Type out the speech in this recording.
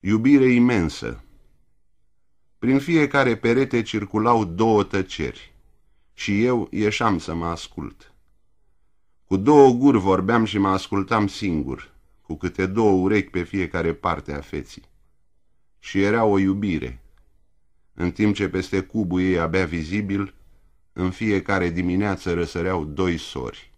Iubire imensă. Prin fiecare perete circulau două tăceri și eu ieșam să mă ascult. Cu două guri vorbeam și mă ascultam singur, cu câte două urechi pe fiecare parte a feții. Și era o iubire, în timp ce peste cubul ei abia vizibil, în fiecare dimineață răsăreau doi sori.